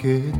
負け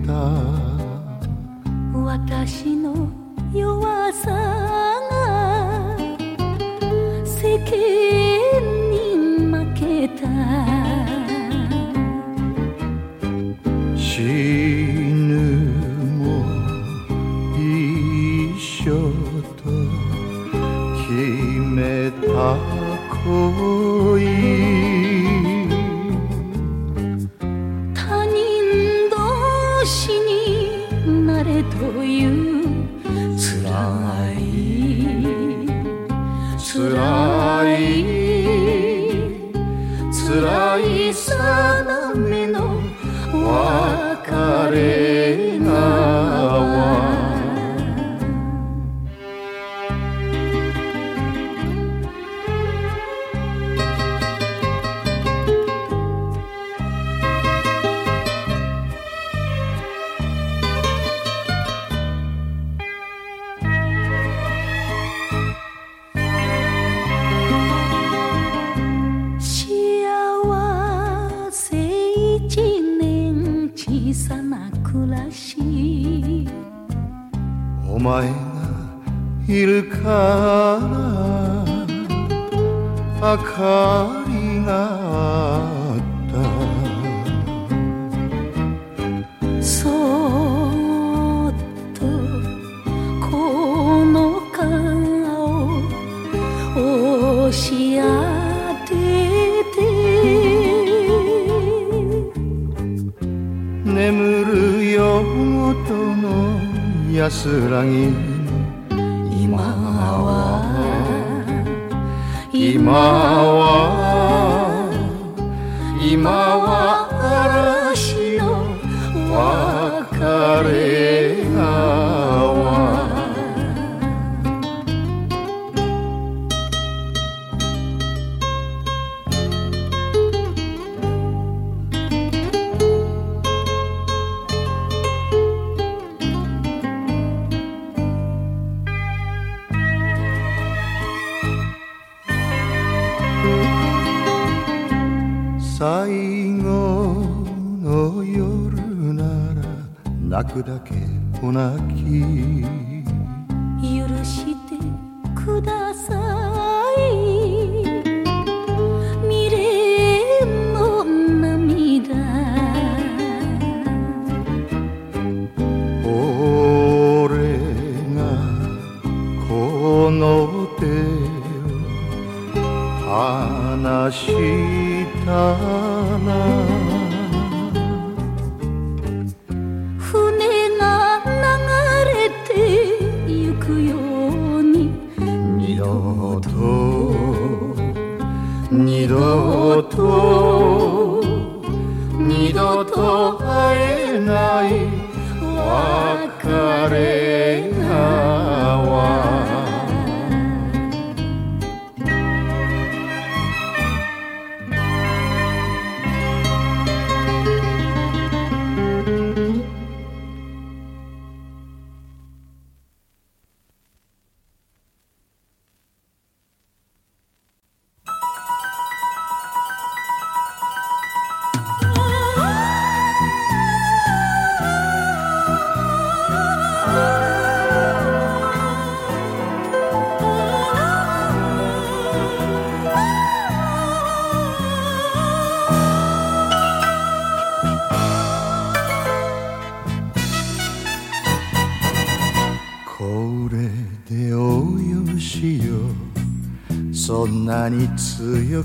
お前がいるから明かり安らぎ今は今は今は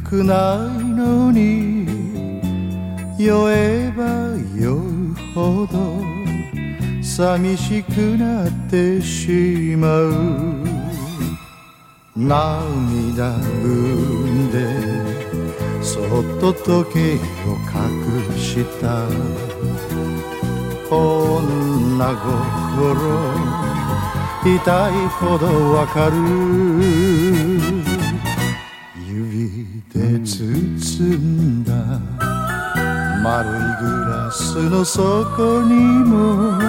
くないのに酔えば酔うほど寂しくなってしまう。涙ぐんでそっと時計を隠した。女心痛いほどわかる。んだ。丸いグラスの底にも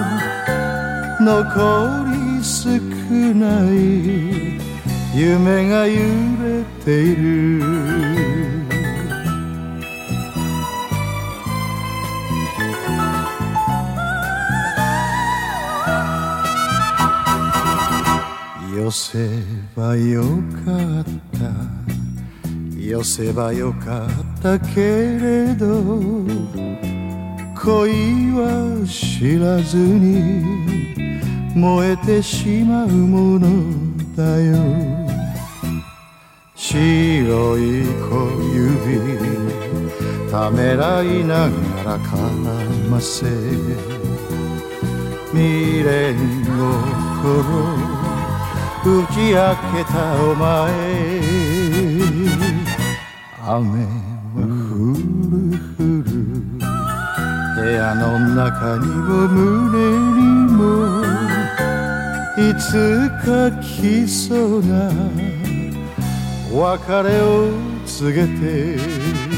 残り少ない夢が揺れている。寄せばよかった。寄せばよかったけれど恋は知らずに燃えてしまうものだよ。白い小指ためらいながらかませ未練心打ち明けたお前。雨は降る降る。部屋の中にも胸にもいつか来そうな別れを告げて。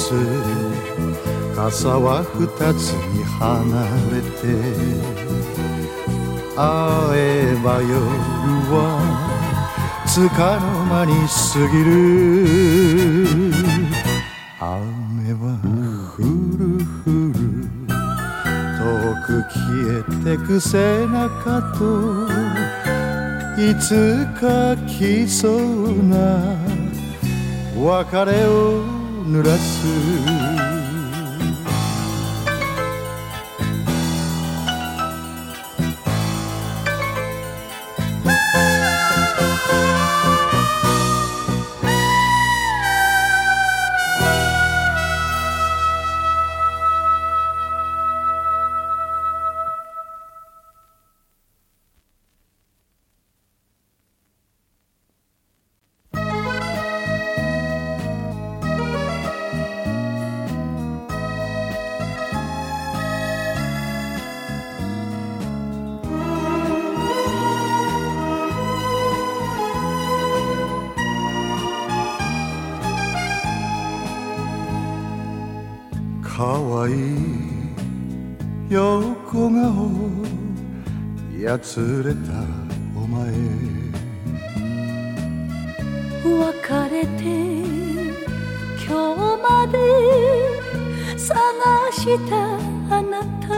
つ傘は二つに離れて会えば夜はつかの間に過ぎる。雨は降る降る。遠く消えてく背中といつか来そうな別れを濡らすかわい。い横顔やつれたお前。別れて今日まで探したあなた。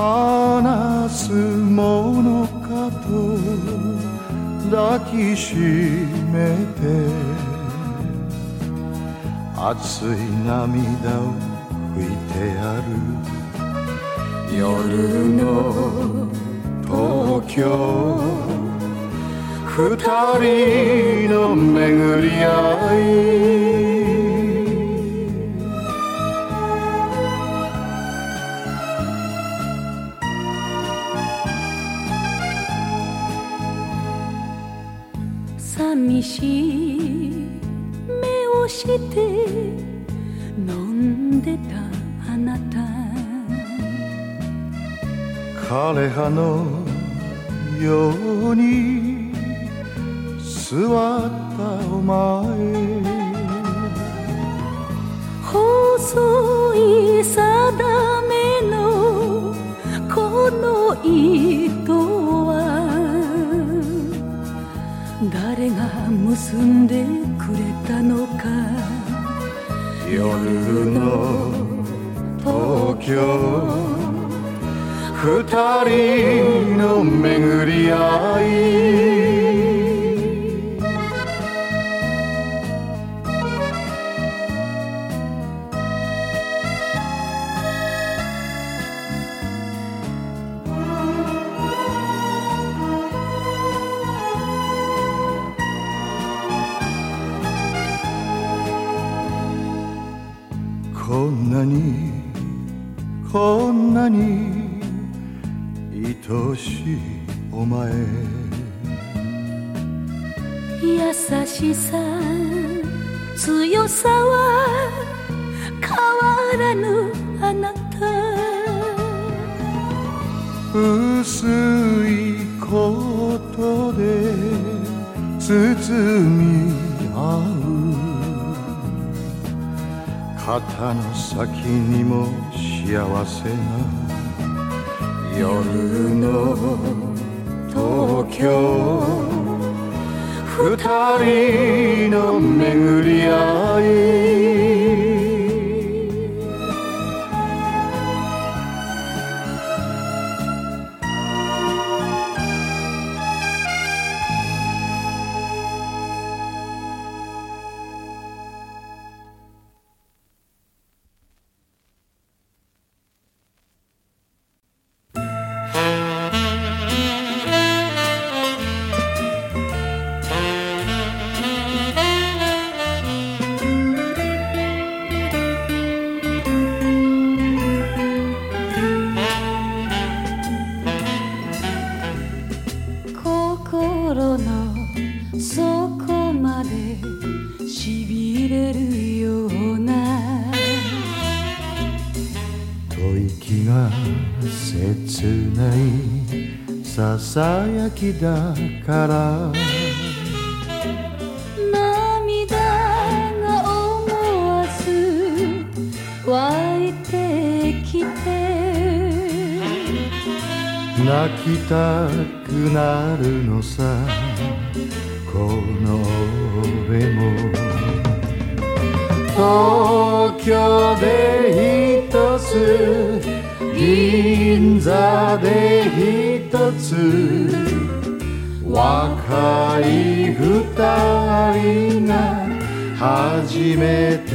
話すものかと抱きしめて熱い涙を拭いてやる夜の東京。二人の巡り合い。寂しい目をして枯葉のように座ったお前。細い定めのこの糸は誰が結んでくれたのか。夜の東京。二人の巡り合い。こんなにこんなにしいお前。優しさ強さは変わらぬあなた。薄いことで包み合う。肩の先にも幸せな夜の東京。二人の巡り合い。きだから。涙が思わず湧いてきて。泣きたくなるのさ。この俺も。東京で一つ。銀座で一つつ若い二人が初めて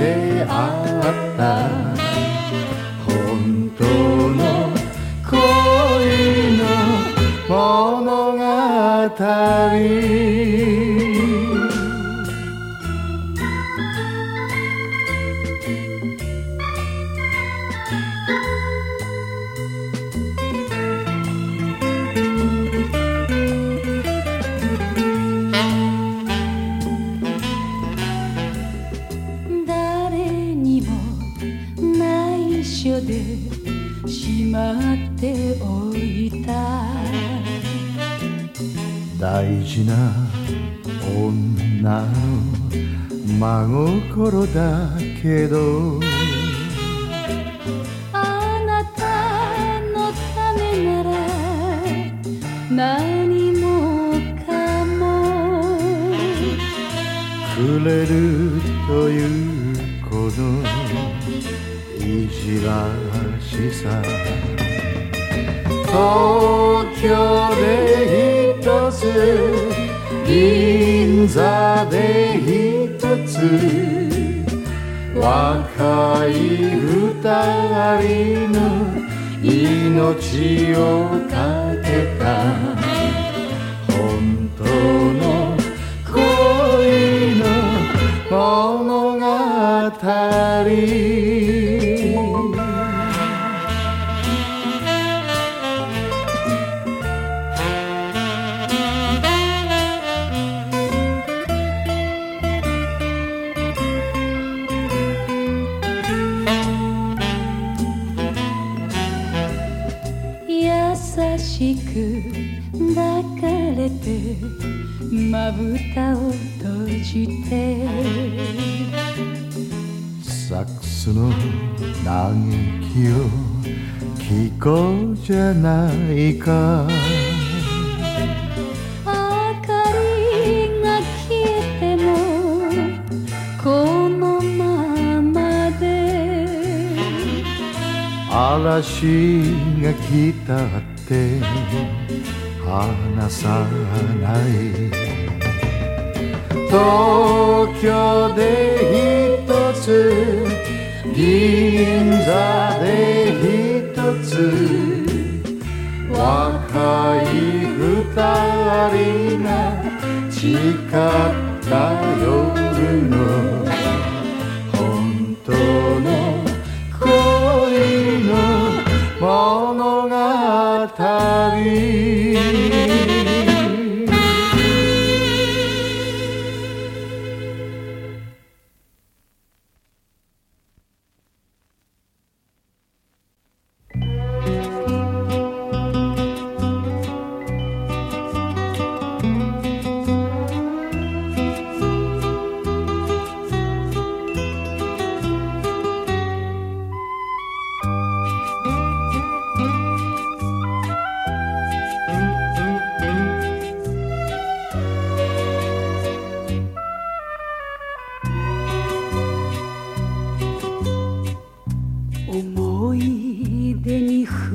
大事な女の真心だけど。あなたのためなら何もかも。くれるというこのいじらしさ。東京若い二人の命をスの嘆きを聞こうじゃないか。明かりが消えてもこのままで。嵐が来たって離さない。東京で一つ銀座でひとつ若い二人が誓った夜の их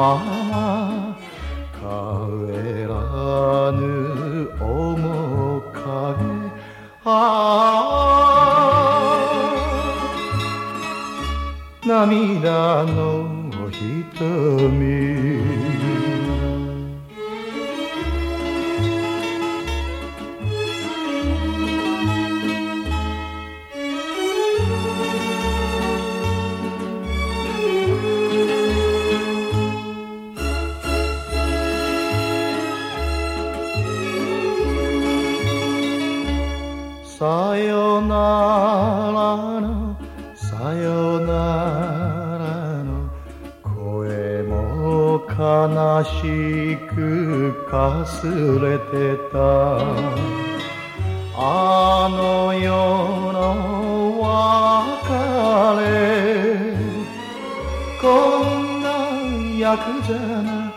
마 くかすれてた。あの世の別れこんな役じゃな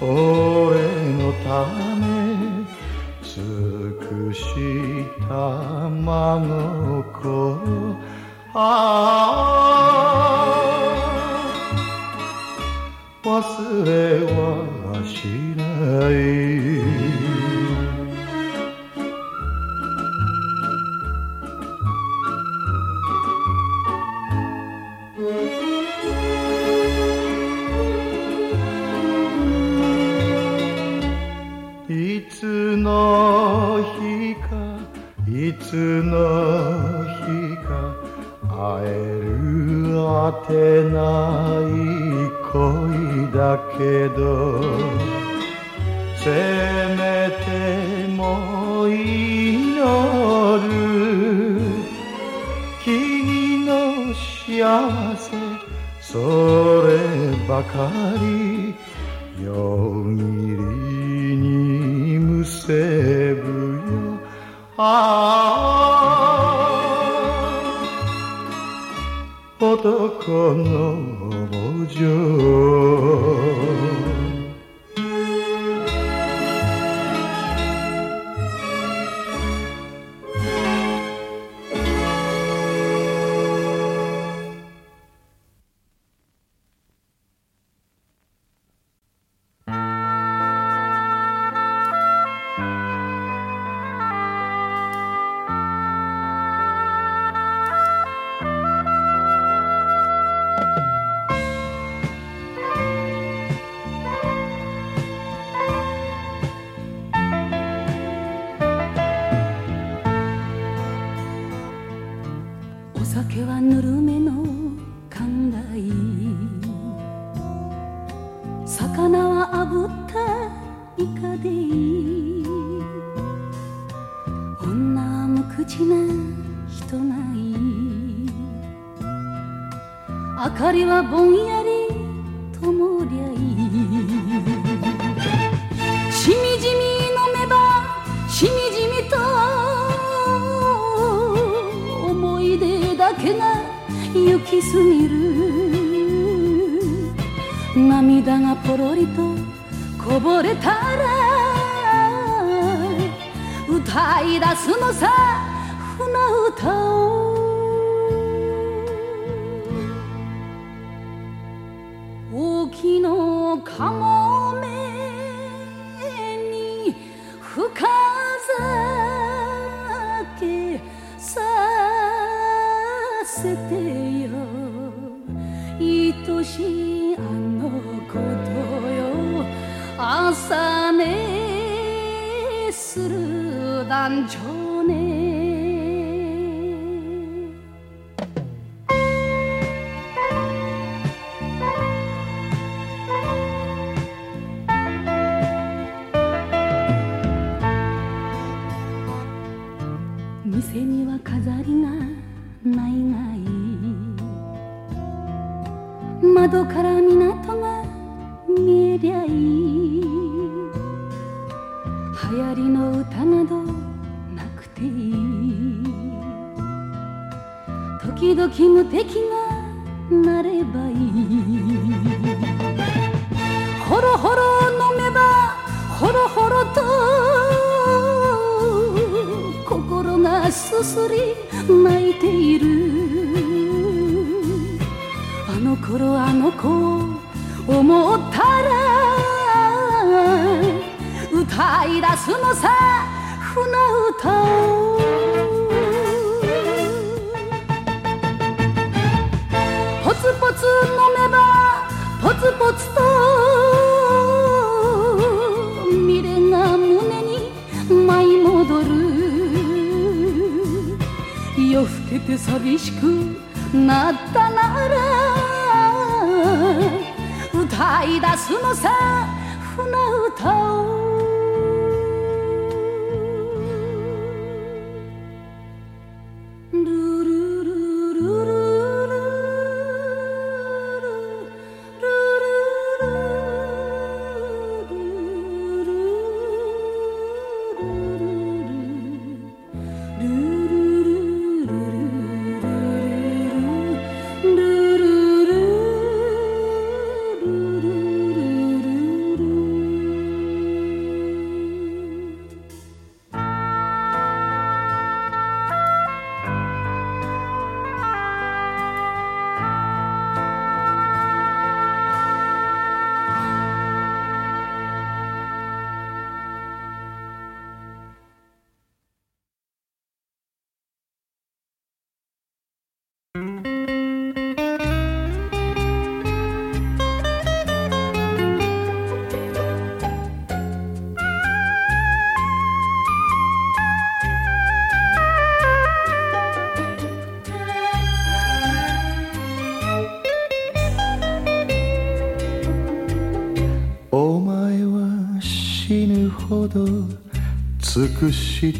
俺のため尽くした真こああ。忘れはい「いつの日かいつの日か会えるあてない恋」だけどせめても祈る君の幸せそればかり夜霧にむせぶよ。ああ。男の墓場 Marilabon しあのことよ。朝寝する団長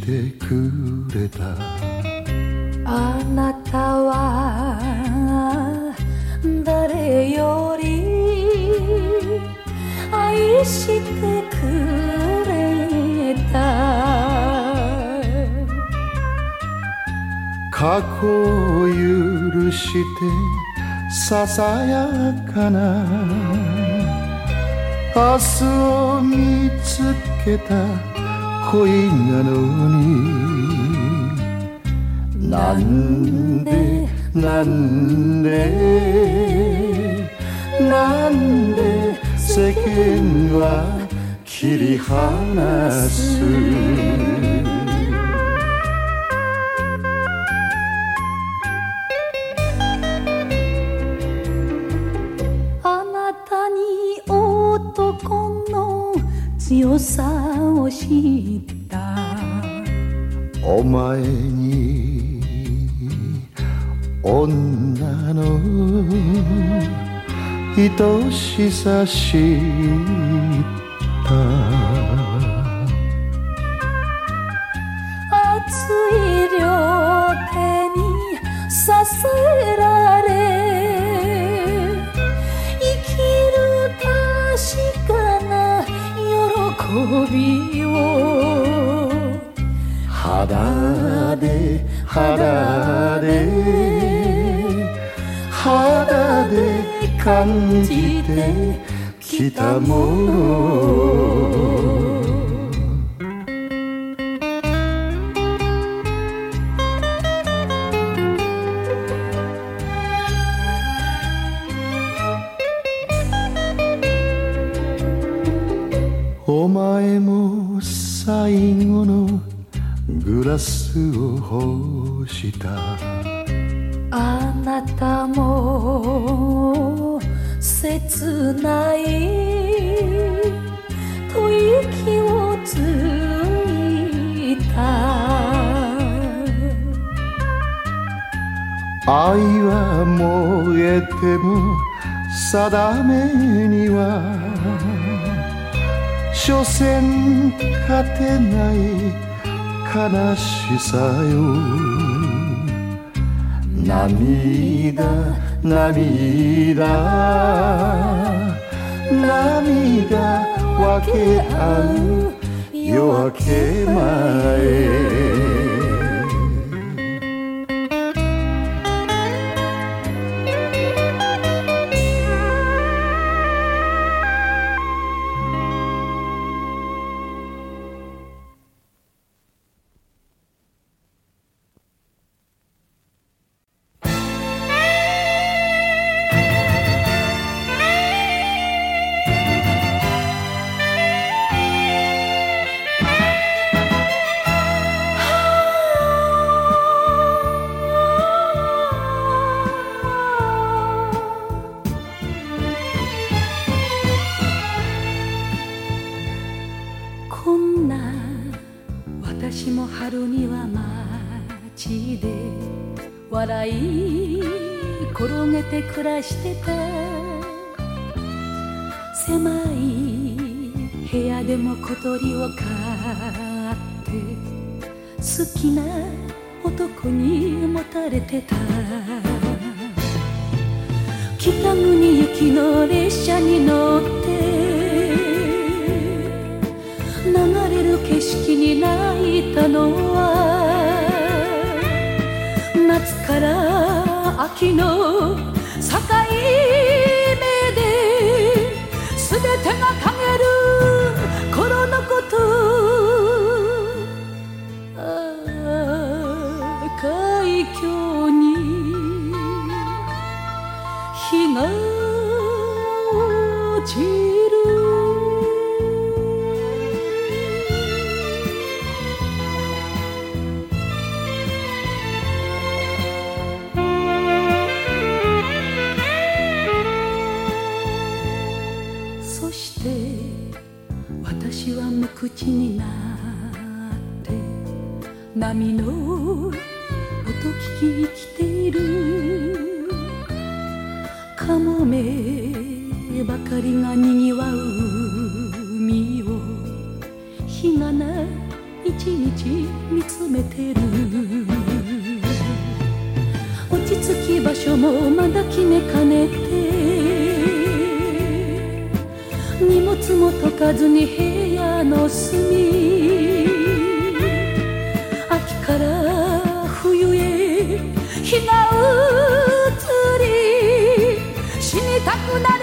してくれた。あなたは誰より愛してくれた？過去を許してささやかな。明日を見つけた恋なのに。なんでなんでなんで世間は切り離す。あなたに男の強さを知った。お前に女の愛しさ知ったお前も最後のグラスを欲した。あなたも切ない吐息をついた。愛は燃えても定めには所詮勝てない悲しさよ。涙涙。涙分け合う夜明け前。春には街で笑い転げて暮らしてた。狭い部屋でも小鳥を飼って好きな男に持たれてた。北国行きの列車に乗って景色に泣いたのは夏から秋の坂波の音聞き生きている。カモメばかりがにぎわう海を。日がない一日見つめてる。落ち着き場所もまだ決めかねて。荷物も解かずに部屋の隅。り死にたくない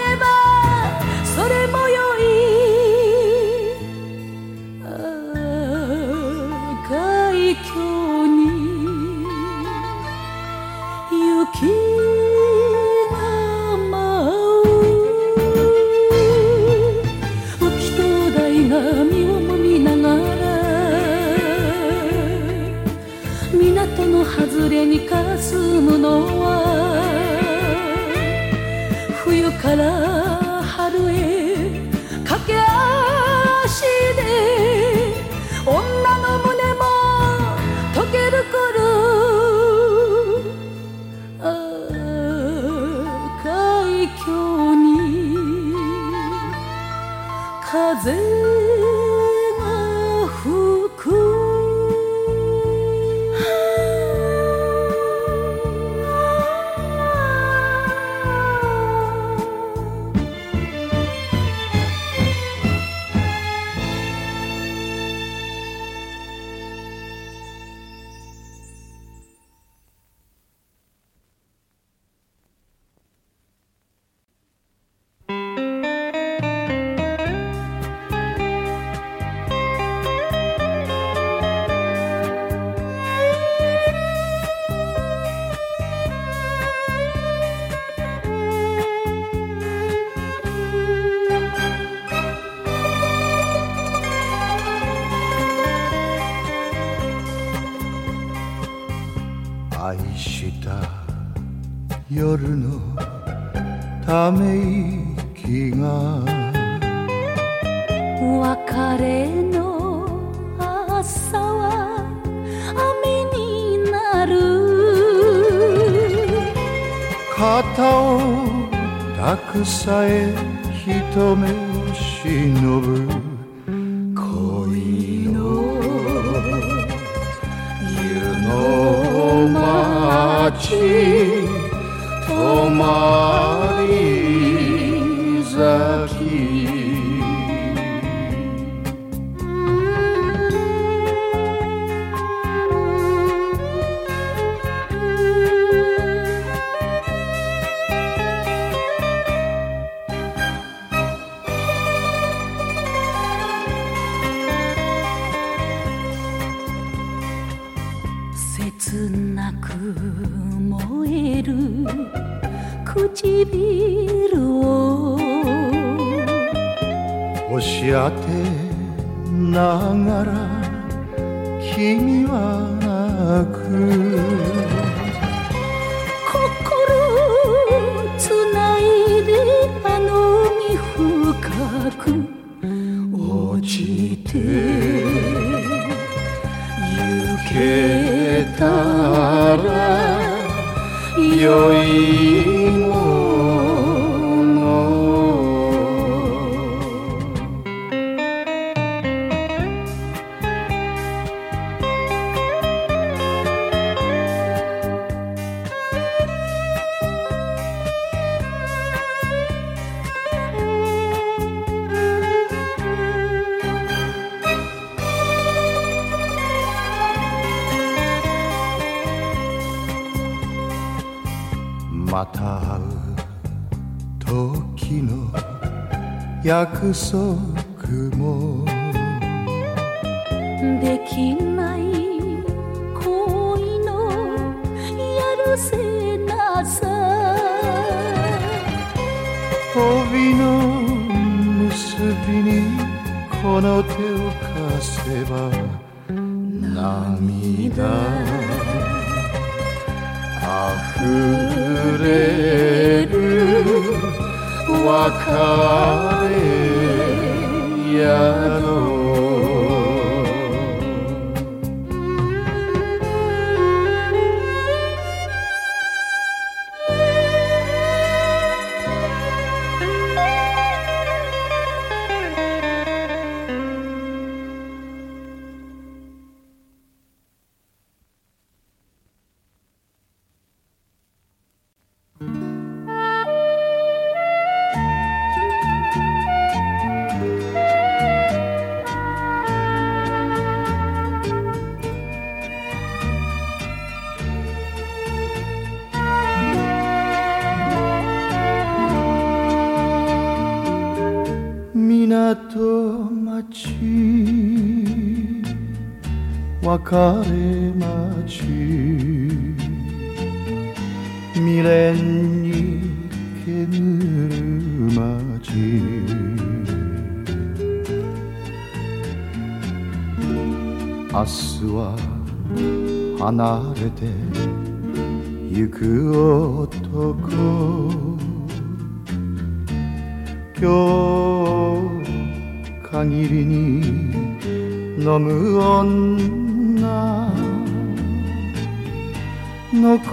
押し当てながら君は泣く心つないであの海深く落ちて行けたらよいの約束も。できない恋のやるせなさ帯の結びにこの手を貸せば涙。あふれる別れ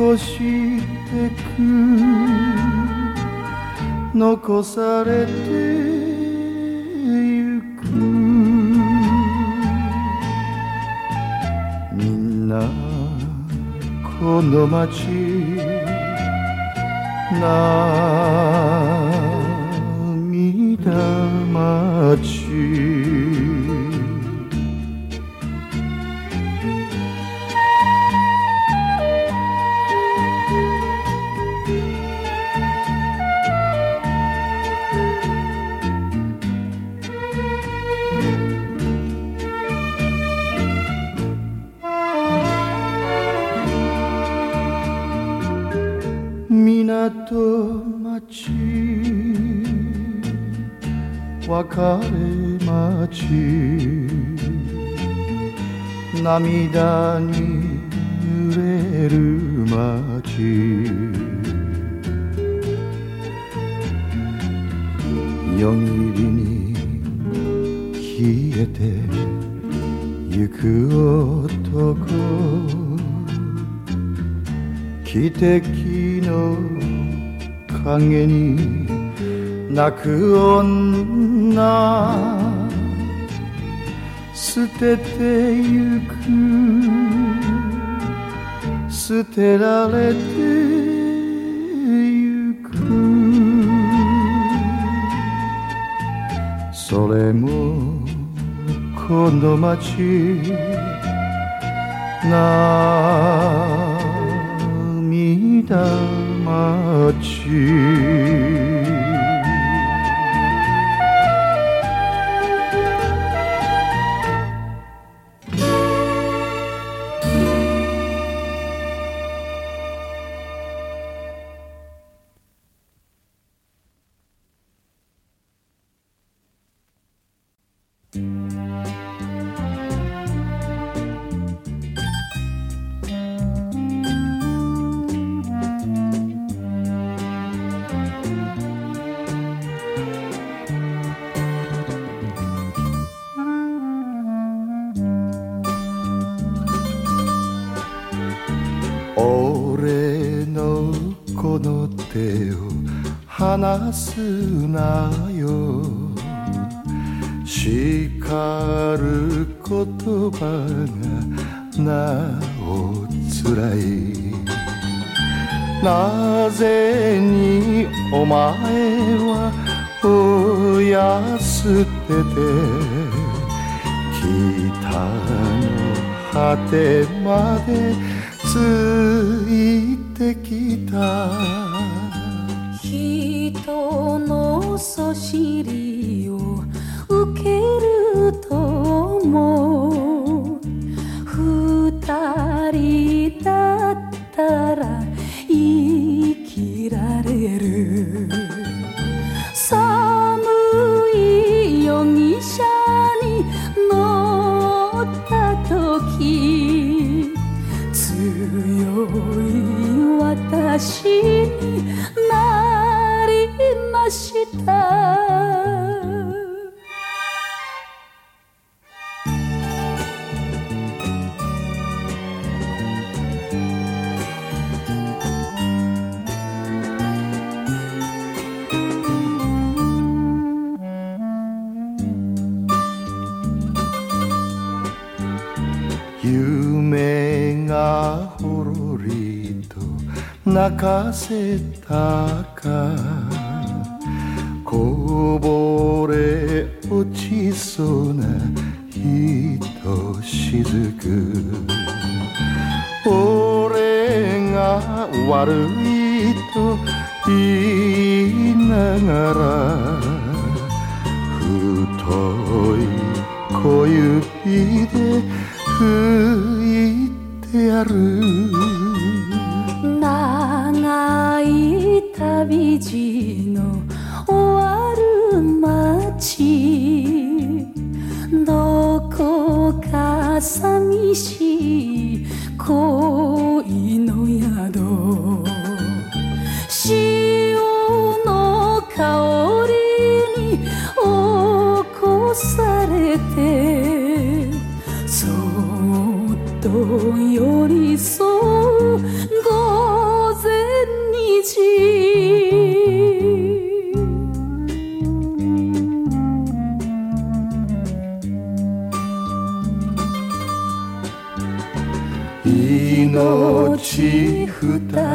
残してく残されてゆく。みんなこの街涙汽笛の影に泣く女。捨ててゆく。捨てられてゆく。それもこの街涙すなよ。叱る言葉がなおつらい。なぜにお前は親捨てて北の果てまでついてきた。そしりを受けるとも二人だったら生きられる。寒い容疑者に乗った時強い私に夢がほろりと泣かせたか。こぼれ落ちそうなひとしずく俺が悪いと言いながらふと指で拭いてやる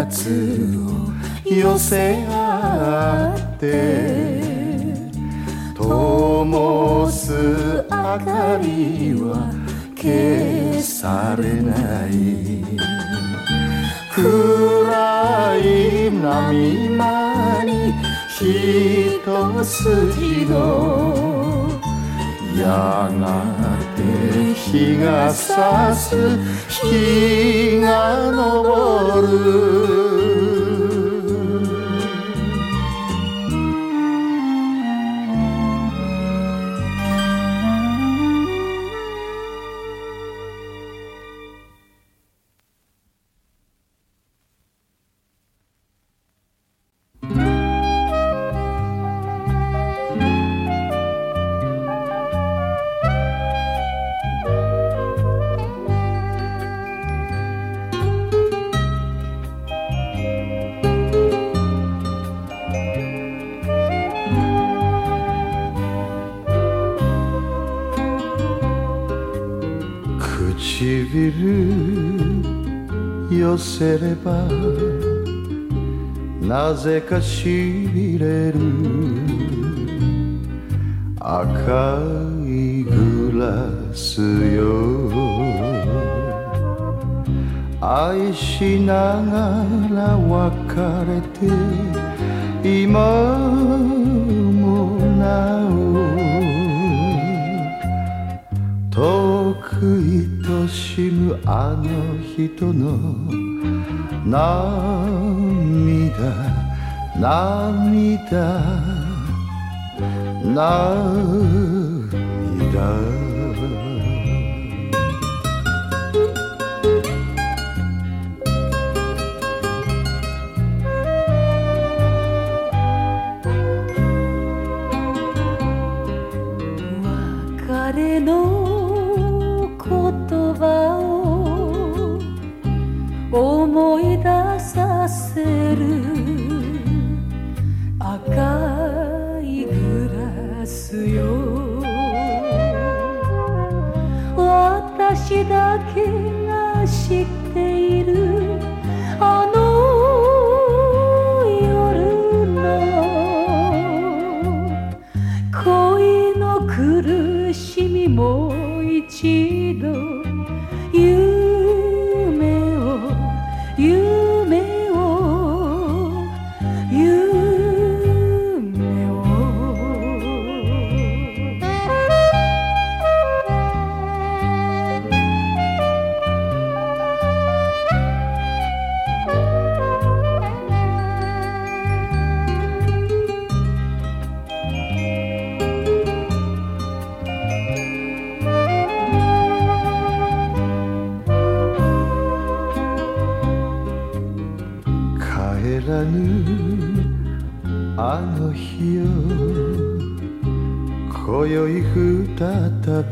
つを寄せ合って灯す明かりは消されない。暗い波間に一筋のやがて日が差す日が昇る。せればなぜかしびれる。赤いグラスよ。愛しながら別れて今もなお。遠く愛しむあの人の涙涙涙私だけが知っ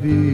be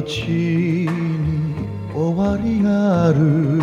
命に終わりがある。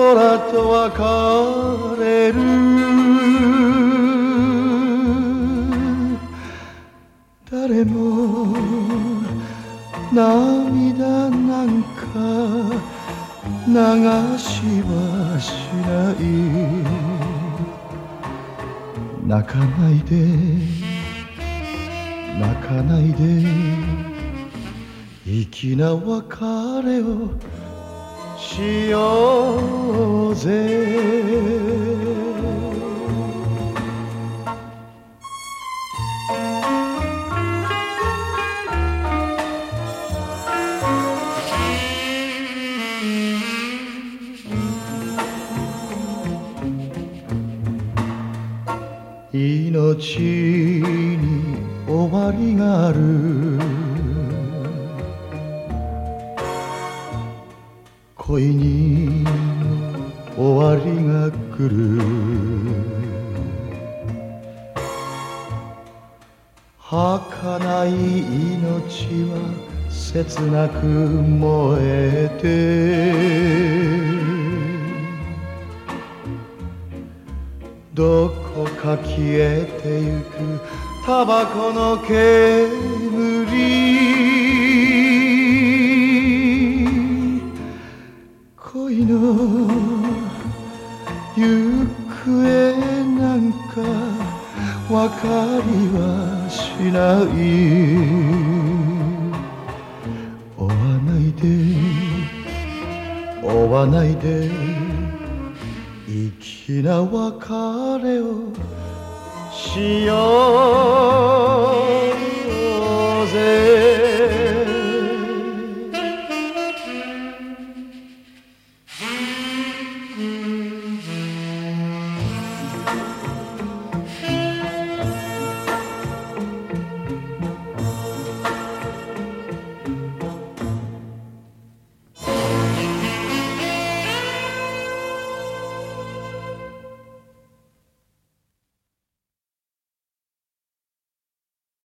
空と別れる。誰も涙なんか流しはしない。泣かないで。泣かないで。粋な別れ命に終わりがある。恋に終わりが来る。儚い命は切なく燃えて。どこか消えてゆくタバコの煙。恋の行方なんかわかりはしない。追わないで。追わないで。ひな別れをしようぜ。